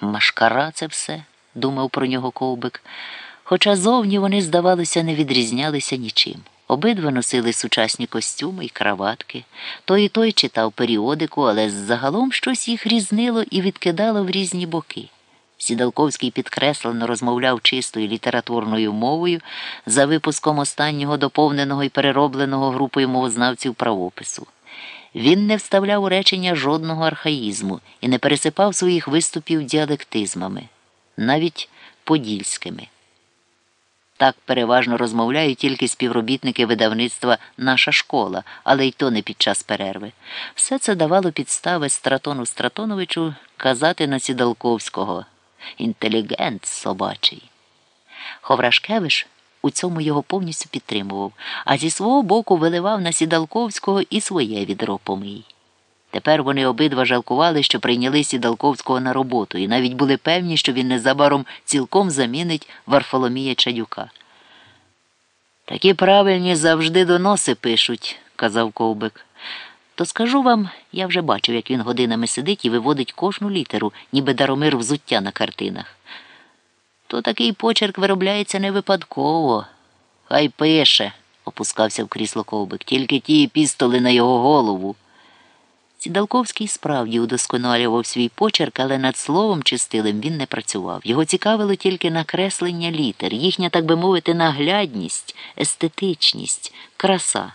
Машкара це все, думав про нього ковбик. Хоча зовні вони, здавалося, не відрізнялися нічим. Обидва носили сучасні костюми і краватки. Той і той читав періодику, але загалом щось їх різнило і відкидало в різні боки. Сідалковський підкреслено розмовляв чистою літературною мовою за випуском останнього доповненого і переробленого групою мовознавців правопису. Він не вставляв у речення жодного архаїзму і не пересипав своїх виступів діалектизмами, навіть подільськими. Так переважно розмовляють тільки співробітники видавництва Наша школа, але й то не під час перерви. Все це давало підстави Стратону Стратоновичу казати на Сідалковського інтелігент собачий. Ховрашкевич у цьому його повністю підтримував, а зі свого боку виливав на Сідалковського і своє відро помий. Тепер вони обидва жалкували, що прийняли Сідалковського на роботу, і навіть були певні, що він незабаром цілком замінить Варфоломія Чадюка. Такі правильні завжди доноси пишуть, казав ковбик. То скажу вам, я вже бачив, як він годинами сидить і виводить кожну літеру, ніби даромир взуття на картинах. То такий почерк виробляється не випадково. Хай пише, опускався в крісло ковбик, тільки ті пістоли на його голову. Сідалковський справді удосконалював свій почерк, але над словом чистилим він не працював. Його цікавило тільки накреслення літер, їхня, так би мовити, наглядність, естетичність, краса.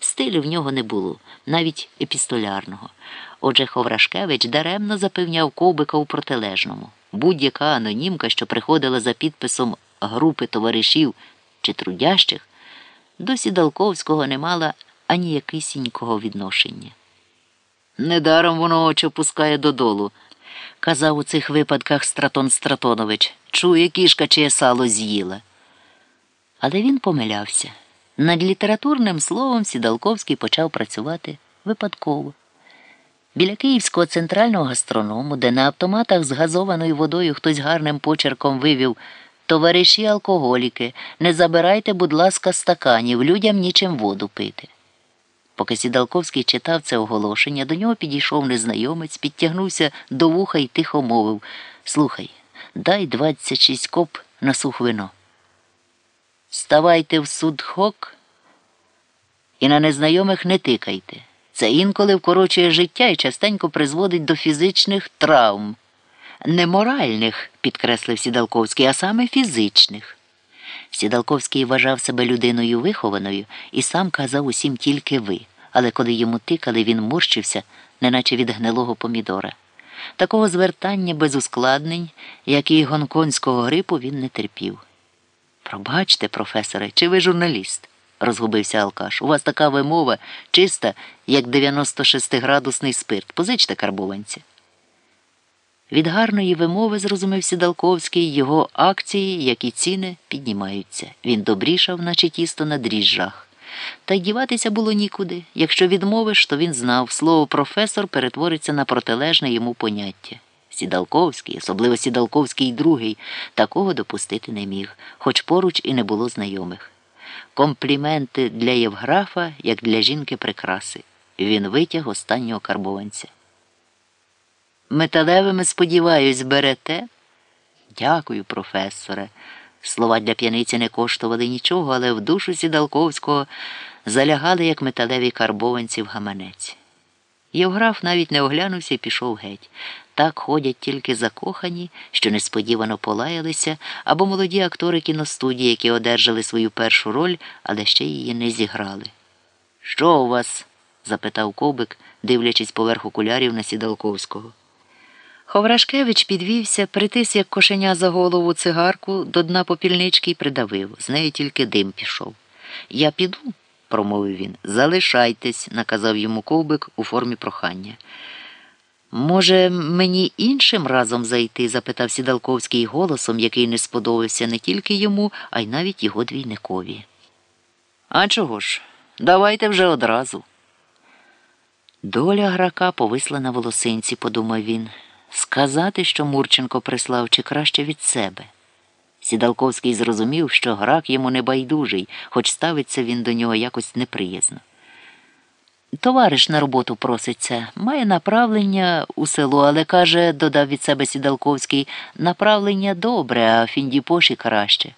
Стилю в нього не було, навіть епістолярного. Отже, Ховрашкевич даремно запевняв ковбика у протилежному. Будь-яка анонімка, що приходила за підписом групи товаришів чи трудящих, до Сідалковського не мала ані якисінького відношення. Недаром воно очі опускає додолу, казав у цих випадках Стратон Стратонович. Чує кішка, чиє сало з'їла. Але він помилявся. Над літературним словом Сідалковський почав працювати випадково. Біля Київського центрального гастроному, де на автоматах з газованою водою хтось гарним почерком вивів Товариші алкоголіки, не забирайте, будь ласка, стаканів, людям нічим воду пити. Поки Сідалковський читав це оголошення, до нього підійшов незнайомець, підтягнувся до вуха і тихо мовив Слухай, дай 26 коп на сух вино. Ставайте в судхок і на незнайомих не тикайте. Це інколи вкорочує життя і частенько призводить до фізичних травм. Не моральних, підкреслив Сідалковський, а саме фізичних. Сідалковський вважав себе людиною вихованою і сам казав усім тільки ви, але коли йому тикали, він морщився, неначе від гнилого помідора. Такого звертання без ускладнень, як і гонконгського грипу, він не терпів. Пробачте, професоре, чи ви журналіст? Розгубився Алкаш. У вас така вимова чиста, як 96-градусний спирт. Позичте карбованця. Від гарної вимови, зрозумів Сідалковський, його акції, як і ціни, піднімаються. Він добрішав, наче тісто на дріжджах. Та й діватися було нікуди. Якщо відмовиш, то він знав, слово професор перетвориться на протилежне йому поняття. Сідалковський, особливо Сідалковський другий, такого допустити не міг, хоч поруч і не було знайомих. Компліменти для Євграфа, як для жінки прикраси. Він витяг останнього карбованця. Металевими, сподіваюсь, берете? Дякую, професоре. Слова для п'яниці не коштували нічого, але в душу Сідалковського залягали, як металеві карбованці в гаманець. Євграф навіть не оглянувся і пішов геть. Так ходять тільки закохані, що несподівано полаялися, або молоді актори кіностудії, які одержали свою першу роль, але ще її не зіграли. Що у вас? запитав Кобик, дивлячись поверх окулярів на Сідалковського. Ховрашкевич підвівся, притис, як кошеня за голову цигарку до дна попільнички і придавив. З неї тільки дим пішов. Я піду, промовив він. Залишайтесь, наказав йому ковбик у формі прохання. Може, мені іншим разом зайти? запитав Сідалковський голосом, який не сподобався не тільки йому, а й навіть його двійникові. А чого ж? Давайте вже одразу. Доля грака повисла на волосинці, подумав він. Сказати, що Мурченко прислав, чи краще від себе. Сідалковський зрозумів, що грак йому не байдужий, хоч ставиться він до нього якось неприязно. Товариш на роботу проситься, має направлення у село, але каже, додав від себе Сідалковський, направлення добре, а Фіндіпоші краще.